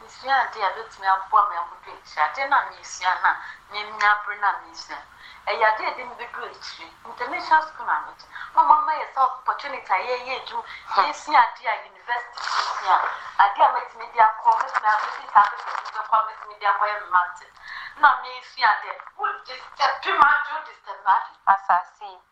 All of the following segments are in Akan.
Misuaa ade a ebetumi aboa me akodu akyiri, ade no a meresua no a minnya bere na minsua no. Ɛyɛ ade a ɛde me bedu akyiri. International sukuu na mete. Na wɔama yɛn saa opportunity a yɛyɛ adwuma, yesua ade a university nsua, ade a metumi de akɔ, metumi abedi saa papers no bɛkɔ a metumi de akɔyɛ me masters. Na meresua dɛ, wo disturb m'adwene, wo disturb m'adwene. Asase yi,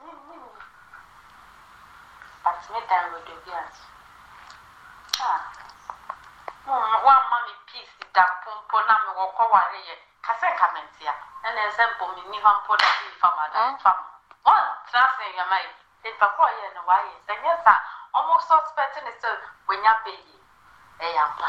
Minnim. But meda awɔdɔ bi ase. Ah. Mom, woamma me peace da mpo mpo na mewɔ kɔ ware yɛ. Ka sɛ nka mentea. Ɛnɛ sɛ mpo menni hɔ mpo na me nfa ma da mfa ma. Wɔntra ase nhwɛ ma yɛ. Nipa ko a ɔyɛɛ no wayɛ. Sɛ nyɛ saa a, wɔn suspect no sɛ wanya bɛyie. Ɛyɛ ampa.